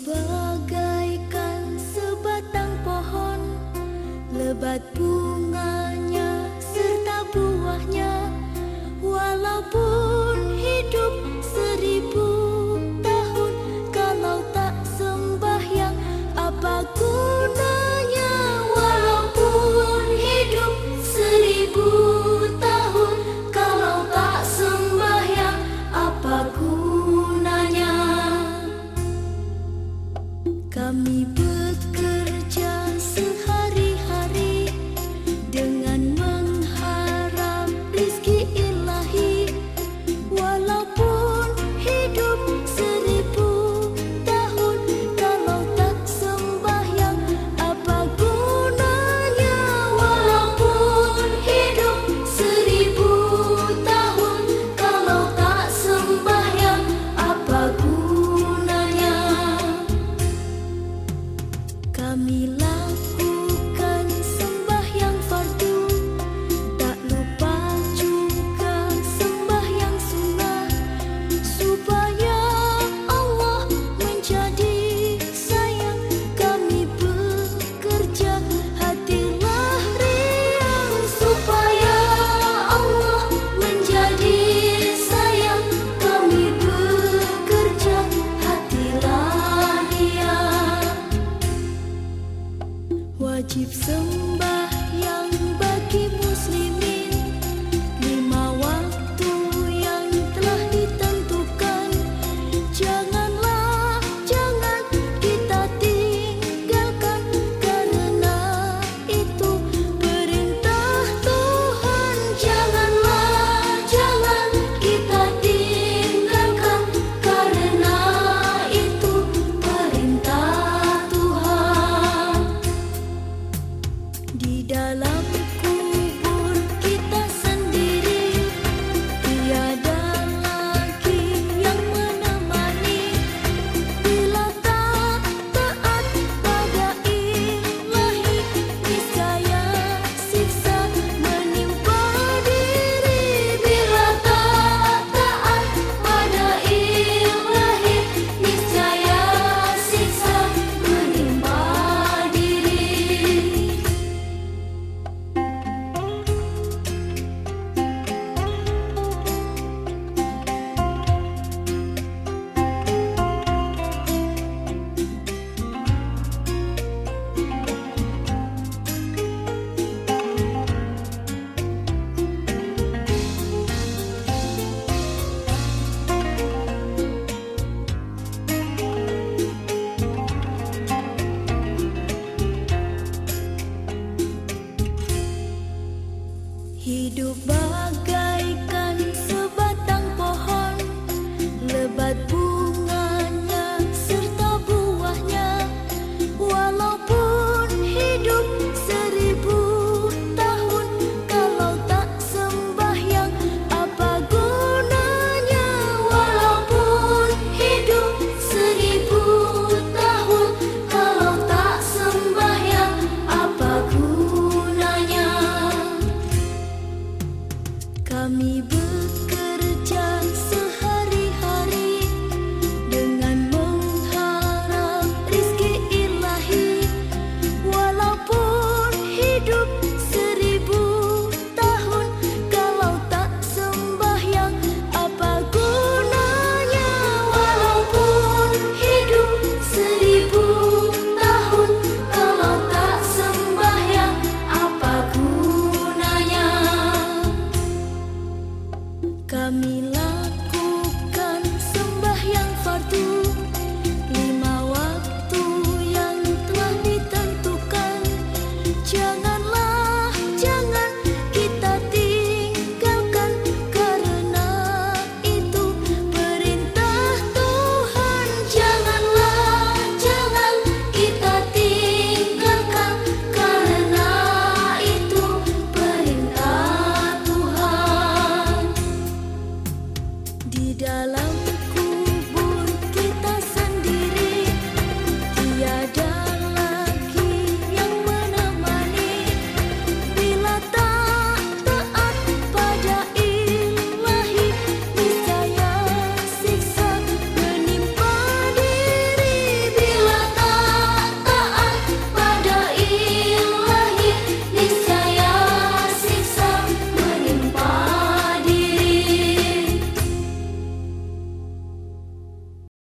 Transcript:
bagaikan sebatang pohon lebat pun